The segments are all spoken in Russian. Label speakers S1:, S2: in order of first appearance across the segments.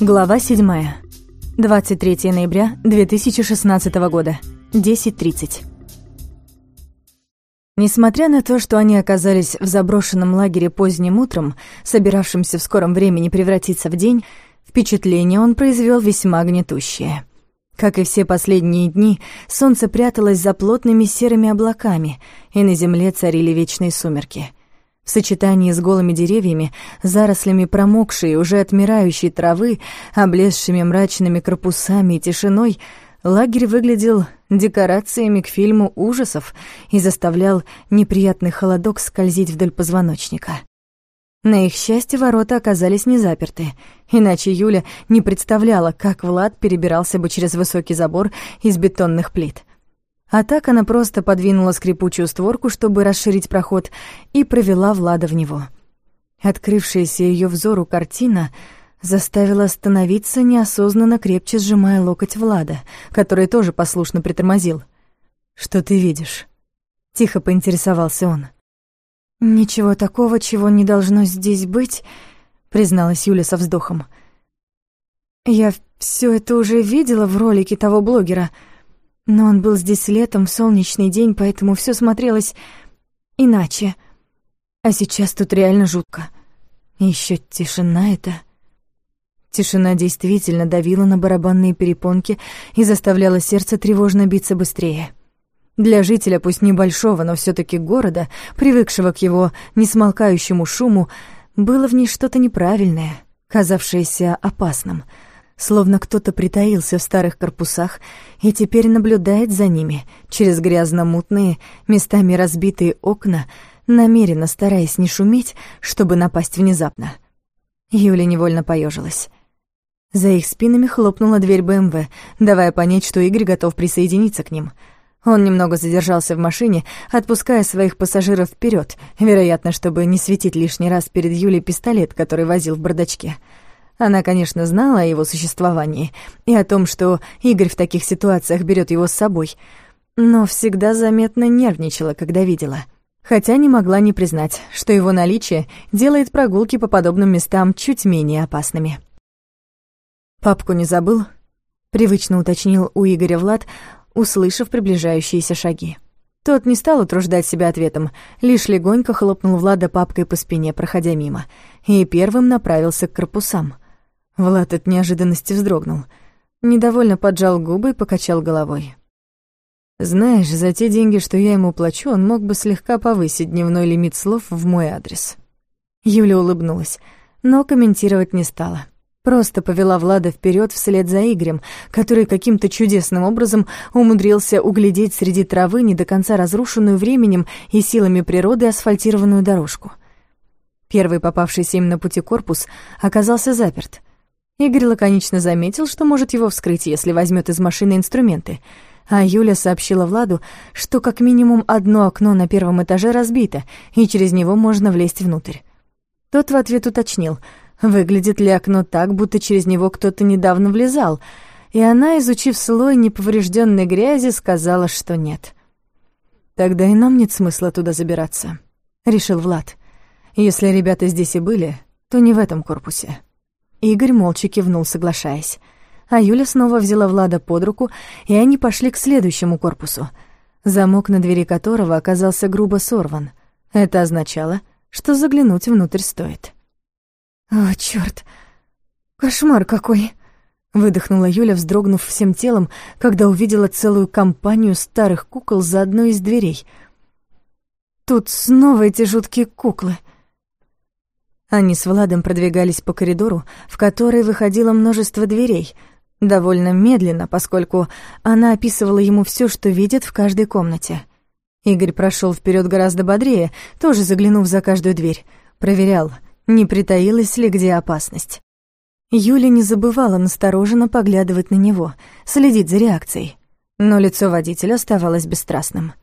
S1: Глава 7. 23 ноября 2016 года. 10.30. Несмотря на то, что они оказались в заброшенном лагере поздним утром, собиравшимся в скором времени превратиться в день, впечатление он произвел весьма гнетущее. Как и все последние дни, солнце пряталось за плотными серыми облаками, и на земле царили вечные сумерки — в сочетании с голыми деревьями, зарослями промокшей, уже отмирающей травы, облезшими мрачными корпусами и тишиной, лагерь выглядел декорациями к фильму ужасов и заставлял неприятный холодок скользить вдоль позвоночника. На их счастье ворота оказались не заперты, иначе Юля не представляла, как Влад перебирался бы через высокий забор из бетонных плит. А так она просто подвинула скрипучую створку, чтобы расширить проход, и провела Влада в него. Открывшаяся ее взору картина заставила остановиться, неосознанно крепче сжимая локоть Влада, который тоже послушно притормозил. «Что ты видишь?» — тихо поинтересовался он. «Ничего такого, чего не должно здесь быть», — призналась Юля со вздохом. «Я все это уже видела в ролике того блогера», — но он был здесь летом, в солнечный день, поэтому все смотрелось иначе. А сейчас тут реально жутко. И еще тишина эта. Тишина действительно давила на барабанные перепонки и заставляла сердце тревожно биться быстрее. Для жителя, пусть небольшого, но все таки города, привыкшего к его несмолкающему шуму, было в ней что-то неправильное, казавшееся опасным — словно кто-то притаился в старых корпусах и теперь наблюдает за ними через грязно-мутные, местами разбитые окна, намеренно стараясь не шуметь, чтобы напасть внезапно. Юля невольно поежилась. За их спинами хлопнула дверь БМВ, давая понять, что Игорь готов присоединиться к ним. Он немного задержался в машине, отпуская своих пассажиров вперед, вероятно, чтобы не светить лишний раз перед Юлей пистолет, который возил в бардачке. Она, конечно, знала о его существовании и о том, что Игорь в таких ситуациях берет его с собой, но всегда заметно нервничала, когда видела. Хотя не могла не признать, что его наличие делает прогулки по подобным местам чуть менее опасными. «Папку не забыл?» — привычно уточнил у Игоря Влад, услышав приближающиеся шаги. Тот не стал утруждать себя ответом, лишь легонько хлопнул Влада папкой по спине, проходя мимо, и первым направился к корпусам — Влад от неожиданности вздрогнул. Недовольно поджал губы и покачал головой. «Знаешь, за те деньги, что я ему плачу, он мог бы слегка повысить дневной лимит слов в мой адрес». Юля улыбнулась, но комментировать не стала. Просто повела Влада вперед вслед за Игорем, который каким-то чудесным образом умудрился углядеть среди травы не до конца разрушенную временем и силами природы асфальтированную дорожку. Первый попавшийся им на пути корпус оказался заперт — Игорь лаконично заметил, что может его вскрыть, если возьмет из машины инструменты. А Юля сообщила Владу, что как минимум одно окно на первом этаже разбито, и через него можно влезть внутрь. Тот в ответ уточнил, выглядит ли окно так, будто через него кто-то недавно влезал, и она, изучив слой неповрежденной грязи, сказала, что нет. «Тогда и нам нет смысла туда забираться», — решил Влад. «Если ребята здесь и были, то не в этом корпусе». Игорь молча кивнул, соглашаясь. А Юля снова взяла Влада под руку, и они пошли к следующему корпусу, замок на двери которого оказался грубо сорван. Это означало, что заглянуть внутрь стоит. «О, чёрт! Кошмар какой!» Выдохнула Юля, вздрогнув всем телом, когда увидела целую компанию старых кукол за одной из дверей. «Тут снова эти жуткие куклы!» Они с Владом продвигались по коридору, в который выходило множество дверей, довольно медленно, поскольку она описывала ему все, что видит в каждой комнате. Игорь прошел вперед гораздо бодрее, тоже заглянув за каждую дверь, проверял, не притаилась ли где опасность. Юля не забывала настороженно поглядывать на него, следить за реакцией, но лицо водителя оставалось бесстрастным.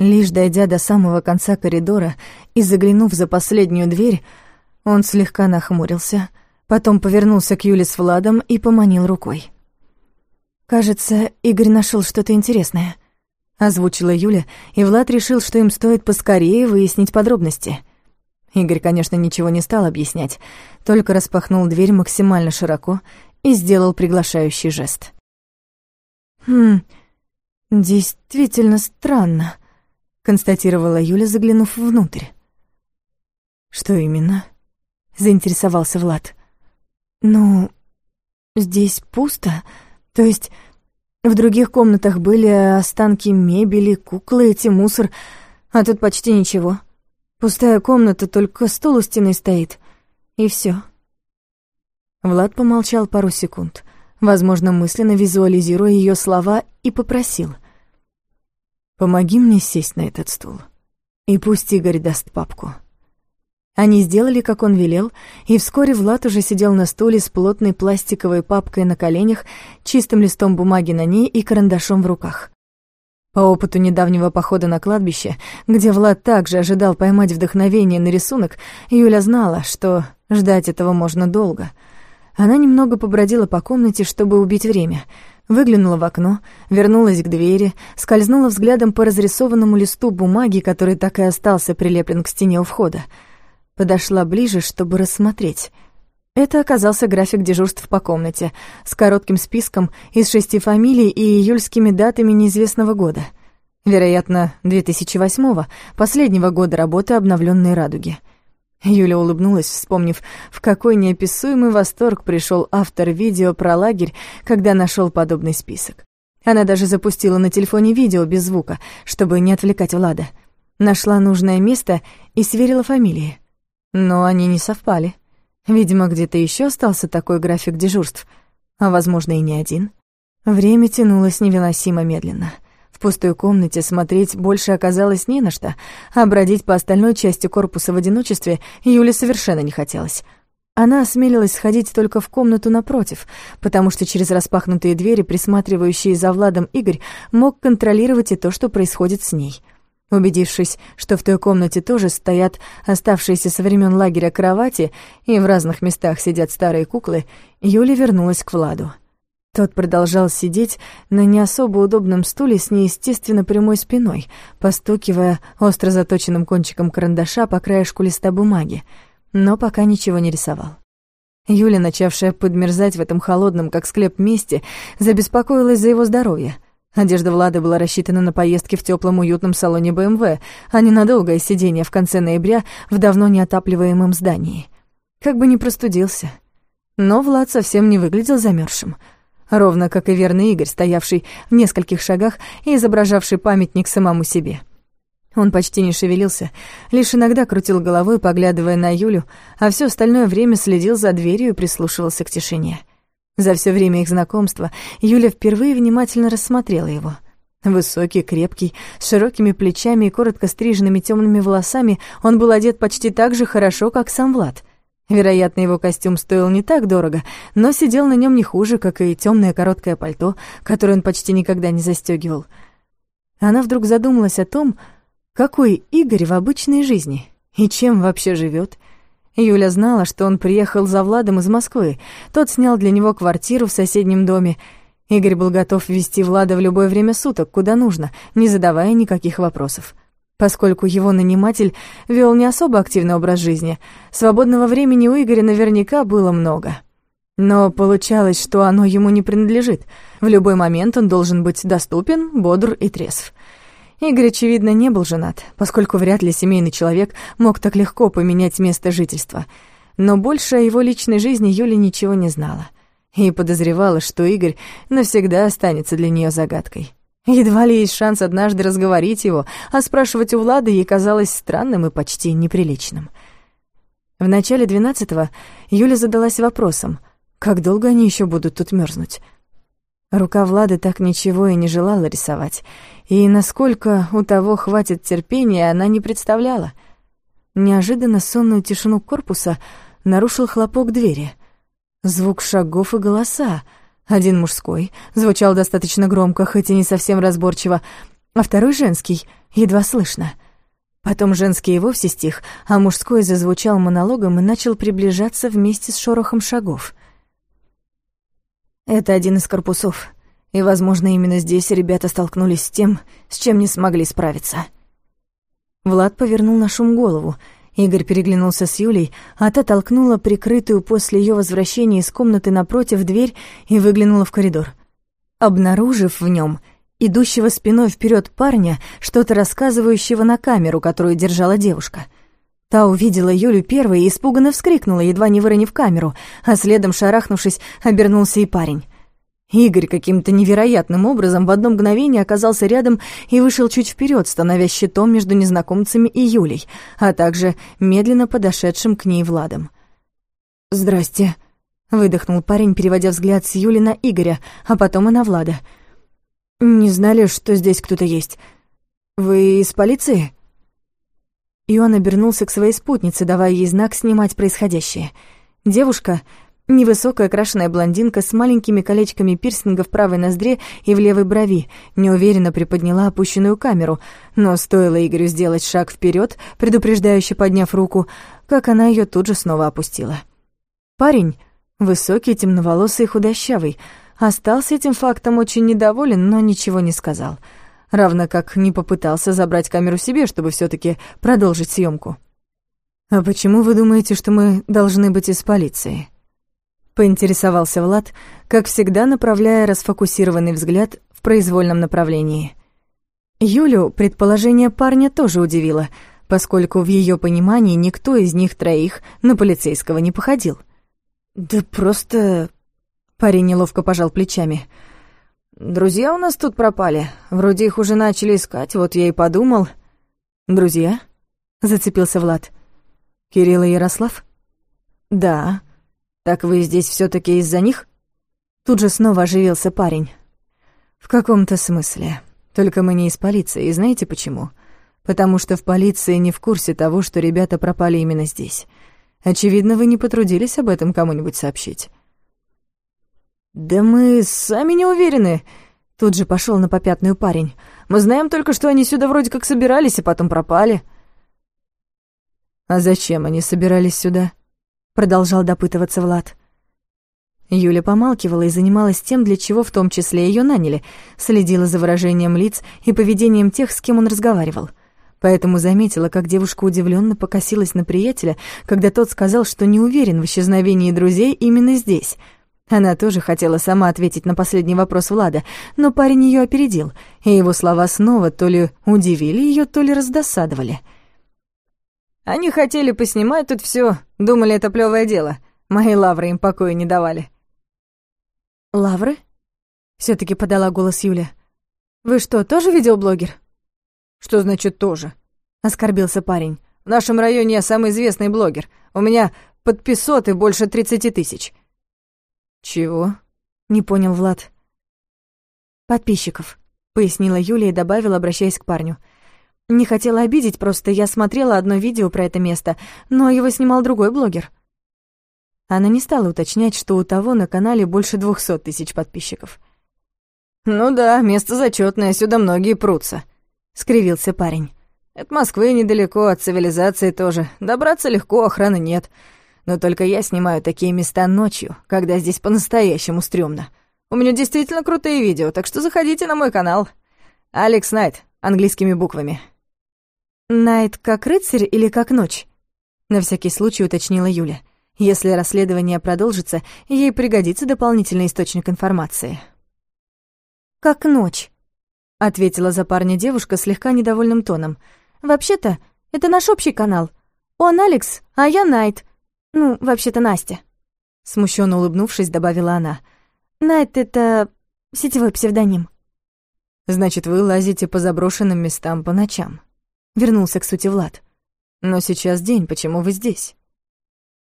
S1: Лишь дойдя до самого конца коридора и заглянув за последнюю дверь, он слегка нахмурился, потом повернулся к Юле с Владом и поманил рукой. «Кажется, Игорь нашел что-то интересное», — озвучила Юля, и Влад решил, что им стоит поскорее выяснить подробности. Игорь, конечно, ничего не стал объяснять, только распахнул дверь максимально широко и сделал приглашающий жест. «Хм, действительно странно», — констатировала Юля, заглянув внутрь. «Что именно?» — заинтересовался Влад. «Ну, здесь пусто, то есть в других комнатах были останки мебели, куклы, эти мусор, а тут почти ничего. Пустая комната, только стол у стены стоит, и все. Влад помолчал пару секунд, возможно, мысленно визуализируя ее слова, и попросил. «Помоги мне сесть на этот стул, и пусть Игорь даст папку». Они сделали, как он велел, и вскоре Влад уже сидел на стуле с плотной пластиковой папкой на коленях, чистым листом бумаги на ней и карандашом в руках. По опыту недавнего похода на кладбище, где Влад также ожидал поймать вдохновение на рисунок, Юля знала, что ждать этого можно долго. Она немного побродила по комнате, чтобы убить время, выглянула в окно, вернулась к двери, скользнула взглядом по разрисованному листу бумаги, который так и остался прилеплен к стене у входа — Подошла ближе, чтобы рассмотреть. Это оказался график дежурств по комнате с коротким списком из шести фамилий и июльскими датами неизвестного года. Вероятно, 2008-го, последнего года работы обновленной «Радуги». Юля улыбнулась, вспомнив, в какой неописуемый восторг пришел автор видео про лагерь, когда нашел подобный список. Она даже запустила на телефоне видео без звука, чтобы не отвлекать Влада. Нашла нужное место и сверила фамилии. Но они не совпали. Видимо, где-то еще остался такой график дежурств, а, возможно, и не один. Время тянулось невыносимо медленно. В пустой комнате смотреть больше оказалось не на что, а бродить по остальной части корпуса в одиночестве Юле совершенно не хотелось. Она осмелилась сходить только в комнату напротив, потому что через распахнутые двери, присматривающие за Владом Игорь, мог контролировать и то, что происходит с ней — Убедившись, что в той комнате тоже стоят оставшиеся со времен лагеря кровати и в разных местах сидят старые куклы, Юля вернулась к Владу. Тот продолжал сидеть на не особо удобном стуле с неестественно прямой спиной, постукивая остро заточенным кончиком карандаша по краешку листа бумаги, но пока ничего не рисовал. Юля, начавшая подмерзать в этом холодном, как склеп, месте, забеспокоилась за его здоровье — Одежда Влада была рассчитана на поездки в теплом уютном салоне БМВ, а не на долгое сидение в конце ноября в давно неотапливаемом здании. Как бы не простудился. Но Влад совсем не выглядел замерзшим, ровно как и верный Игорь, стоявший в нескольких шагах и изображавший памятник самому себе. Он почти не шевелился, лишь иногда крутил головой, поглядывая на Юлю, а все остальное время следил за дверью и прислушивался к тишине — за все время их знакомства Юля впервые внимательно рассмотрела его. Высокий, крепкий, с широкими плечами и коротко стриженными темными волосами, он был одет почти так же хорошо, как сам Влад. Вероятно, его костюм стоил не так дорого, но сидел на нем не хуже, как и темное короткое пальто, которое он почти никогда не застегивал. Она вдруг задумалась о том, какой Игорь в обычной жизни и чем вообще живет. Юля знала, что он приехал за Владом из Москвы. Тот снял для него квартиру в соседнем доме. Игорь был готов вести Влада в любое время суток, куда нужно, не задавая никаких вопросов. Поскольку его наниматель вел не особо активный образ жизни, свободного времени у Игоря наверняка было много. Но получалось, что оно ему не принадлежит. В любой момент он должен быть доступен, бодр и трезв. Игорь, очевидно, не был женат, поскольку вряд ли семейный человек мог так легко поменять место жительства. Но больше о его личной жизни Юля ничего не знала. И подозревала, что Игорь навсегда останется для нее загадкой. Едва ли есть шанс однажды разговорить его, а спрашивать у Влада ей казалось странным и почти неприличным. В начале двенадцатого Юля задалась вопросом, как долго они еще будут тут мерзнуть. Рука Влады так ничего и не желала рисовать, и насколько у того хватит терпения, она не представляла. Неожиданно сонную тишину корпуса нарушил хлопок двери. Звук шагов и голоса. Один мужской, звучал достаточно громко, хоть и не совсем разборчиво, а второй женский, едва слышно. Потом женский и вовсе стих, а мужской зазвучал монологом и начал приближаться вместе с шорохом шагов — это один из корпусов, и, возможно, именно здесь ребята столкнулись с тем, с чем не смогли справиться. Влад повернул на шум голову Игорь переглянулся с Юлей, а та толкнула прикрытую после ее возвращения из комнаты напротив дверь и выглянула в коридор. Обнаружив в нем идущего спиной вперед парня, что-то рассказывающего на камеру, которую держала девушка. Та увидела Юлю первой и испуганно вскрикнула, едва не выронив камеру, а следом, шарахнувшись, обернулся и парень. Игорь каким-то невероятным образом в одно мгновение оказался рядом и вышел чуть вперед, становясь щитом между незнакомцами и Юлей, а также медленно подошедшим к ней Владом. «Здрасте», — выдохнул парень, переводя взгляд с Юли на Игоря, а потом и на Влада. «Не знали, что здесь кто-то есть. Вы из полиции?» И он обернулся к своей спутнице, давая ей знак снимать происходящее. Девушка, Невысокая крашеная блондинка с маленькими колечками пирсинга в правой ноздре и в левой брови неуверенно приподняла опущенную камеру, но стоило Игорю сделать шаг вперед, предупреждающе подняв руку, как она ее тут же снова опустила. Парень, высокий, темноволосый и худощавый, остался этим фактом очень недоволен, но ничего не сказал, равно как не попытался забрать камеру себе, чтобы все таки продолжить съемку. «А почему вы думаете, что мы должны быть из полиции?» Поинтересовался Влад, как всегда направляя расфокусированный взгляд в произвольном направлении. Юлю предположение парня тоже удивило, поскольку в ее понимании никто из них троих на полицейского не походил. «Да просто...» Парень неловко пожал плечами. «Друзья у нас тут пропали. Вроде их уже начали искать, вот я и подумал...» «Друзья?» — зацепился Влад. «Кирилл и Ярослав?» «Да». «Так вы здесь все таки из-за них?» Тут же снова оживился парень. «В каком-то смысле. Только мы не из полиции, и знаете почему? Потому что в полиции не в курсе того, что ребята пропали именно здесь. Очевидно, вы не потрудились об этом кому-нибудь сообщить». «Да мы сами не уверены», — тут же пошел на попятную парень. «Мы знаем только, что они сюда вроде как собирались, и потом пропали». «А зачем они собирались сюда?» продолжал допытываться Влад. Юля помалкивала и занималась тем, для чего в том числе ее наняли, следила за выражением лиц и поведением тех, с кем он разговаривал. Поэтому заметила, как девушка удивленно покосилась на приятеля, когда тот сказал, что не уверен в исчезновении друзей именно здесь. Она тоже хотела сама ответить на последний вопрос Влада, но парень ее опередил, и его слова снова то ли удивили ее, то ли раздосадовали — они хотели поснимать тут все, думали, это плевое дело. Мои лавры им покоя не давали. «Лавры?» — все таки подала голос Юля. «Вы что, тоже видеоблогер?» «Что значит «тоже»?» — оскорбился парень. «В нашем районе я самый известный блогер. У меня подписоты больше тридцати тысяч». «Чего?» — не понял Влад. «Подписчиков», — пояснила Юля и добавила, обращаясь к парню. Не хотела обидеть, просто я смотрела одно видео про это место, но его снимал другой блогер. Она не стала уточнять, что у того на канале больше двухсот тысяч подписчиков. «Ну да, место зачетное, сюда многие прутся», — скривился парень. «От Москвы недалеко, от цивилизации тоже. Добраться легко, охраны нет. Но только я снимаю такие места ночью, когда здесь по-настоящему стрёмно. У меня действительно крутые видео, так что заходите на мой канал. Алекс Найт, английскими буквами. «Найт как рыцарь или как ночь?» На всякий случай уточнила Юля. Если расследование продолжится, ей пригодится дополнительный источник информации. «Как ночь», — ответила за парня девушка слегка недовольным тоном. «Вообще-то, это наш общий канал. Он Алекс, а я Найт. Ну, вообще-то Настя». Смущенно улыбнувшись, добавила она. «Найт — это сетевой псевдоним». «Значит, вы лазите по заброшенным местам по ночам?» Вернулся к сути Влад. «Но сейчас день, почему вы здесь?»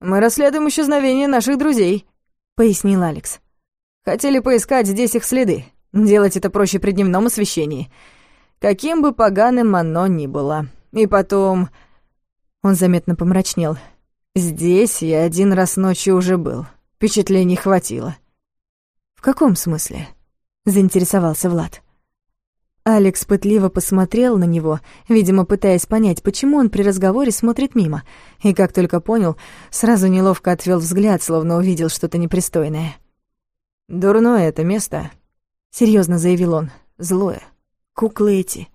S1: «Мы расследуем исчезновение наших друзей», — пояснил Алекс. «Хотели поискать здесь их следы. Делать это проще при дневном освещении. Каким бы поганым оно ни было. И потом...» Он заметно помрачнел. «Здесь я один раз ночью уже был. Впечатлений хватило». «В каком смысле?» — заинтересовался Влад. Алекс пытливо посмотрел на него, видимо, пытаясь понять, почему он при разговоре смотрит мимо, и как только понял, сразу неловко отвел взгляд, словно увидел что-то непристойное. «Дурное это место», — серьезно заявил он, — «злое. Куклы эти».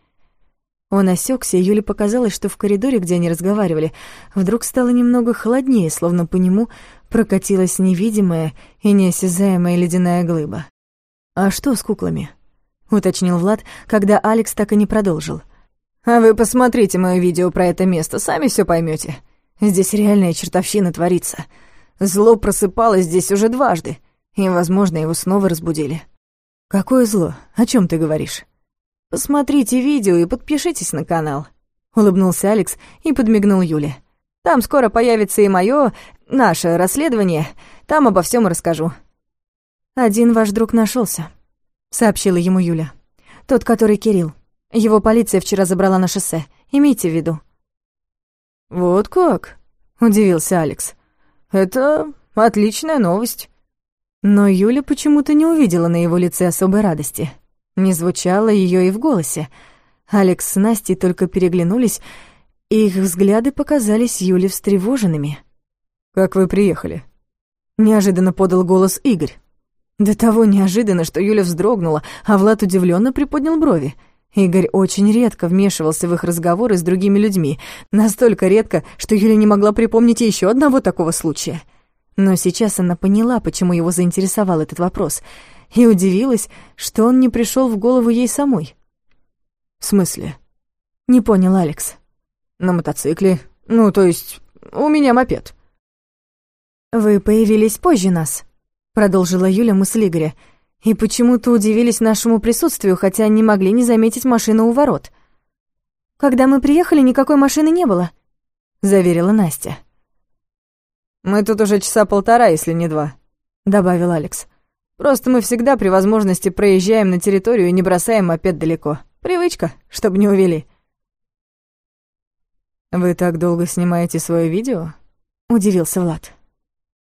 S1: Он осекся, и Юле показалось, что в коридоре, где они разговаривали, вдруг стало немного холоднее, словно по нему прокатилась невидимая и неосязаемая ледяная глыба. «А что с куклами?» — уточнил Влад, когда Алекс так и не продолжил. «А вы посмотрите моё видео про это место, сами всё поймёте. Здесь реальная чертовщина творится. Зло просыпалось здесь уже дважды, и, возможно, его снова разбудили». «Какое зло? О чём ты говоришь?» «Посмотрите видео и подпишитесь на канал», — улыбнулся Алекс и подмигнул Юле. «Там скоро появится и моё, наше расследование, там обо всём расскажу». «Один ваш друг нашёлся», — сообщила ему Юля. «Тот, который Кирилл. Его полиция вчера забрала на шоссе. Имейте в виду».
S2: «Вот как?» — удивился Алекс. «Это отличная новость».
S1: Но Юля почему-то не увидела на его лице особой радости. Не звучало ее и в голосе. Алекс с Настей только переглянулись, и их взгляды показались Юле встревоженными.
S2: «Как вы приехали?»
S1: Неожиданно подал голос Игорь. До того неожиданно, что Юля вздрогнула, а Влад удивленно приподнял брови. Игорь очень редко вмешивался в их разговоры с другими людьми, настолько редко, что Юля не могла припомнить еще одного такого случая. Но сейчас она поняла, почему его заинтересовал этот вопрос — и удивилась, что он не пришел в голову ей самой.
S2: «В смысле?»
S1: — не понял Алекс.
S2: «На мотоцикле. Ну, то есть, у меня мопед».
S1: «Вы появились позже нас», — продолжила Юля мысль Игоря, «и почему-то удивились нашему присутствию, хотя не могли не заметить машину у ворот. Когда мы приехали, никакой машины не было», — заверила Настя.
S2: «Мы тут уже часа полтора, если не два», — добавил Алекс. Просто мы всегда при возможности проезжаем на территорию и не бросаем мопед далеко. Привычка, чтобы не увели.
S1: «Вы так долго снимаете свое видео?» — удивился Влад.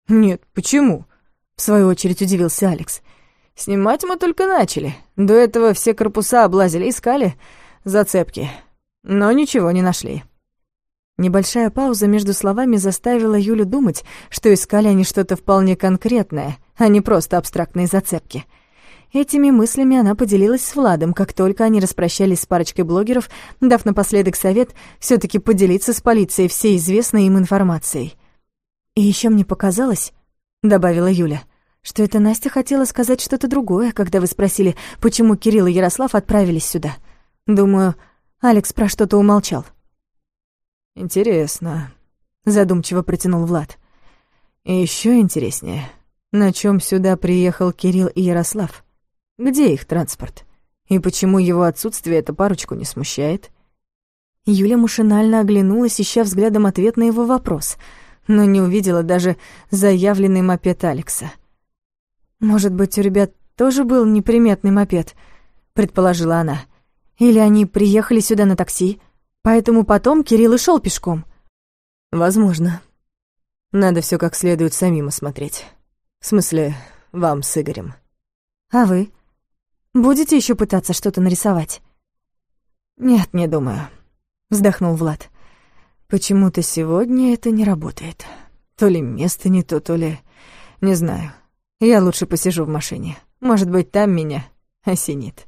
S2: «Нет, почему?»
S1: — в свою очередь удивился Алекс.
S2: «Снимать мы только начали. До этого все корпуса облазили, искали зацепки, но ничего не нашли».
S1: Небольшая пауза между словами заставила Юлю думать, что искали они что-то вполне конкретное, а не просто абстрактные зацепки. Этими мыслями она поделилась с Владом, как только они распрощались с парочкой блогеров, дав напоследок совет все таки поделиться с полицией всей известной им информацией. «И еще мне показалось», — добавила Юля, «что это Настя хотела сказать что-то другое, когда вы спросили, почему Кирилл и Ярослав отправились сюда. Думаю, Алекс про что-то умолчал».
S2: «Интересно», — задумчиво протянул Влад. «И ещё интереснее, на чём сюда приехал Кирилл и Ярослав? Где их транспорт? И почему его отсутствие эту парочку не смущает?»
S1: Юля машинально оглянулась, ища взглядом ответ на его вопрос, но не увидела даже заявленный мопед Алекса. «Может быть, у ребят тоже был неприметный мопед?» — предположила она. «Или они приехали сюда на такси?» Поэтому потом Кирилл и шел пешком.
S2: Возможно. Надо все как следует самим осмотреть. В смысле, вам с Игорем.
S1: А вы? Будете еще пытаться что-то нарисовать?
S2: Нет, не думаю. Вздохнул Влад. Почему-то сегодня это не работает. То ли место не то, то ли... Не знаю. Я лучше посижу в машине. Может быть, там меня осенит.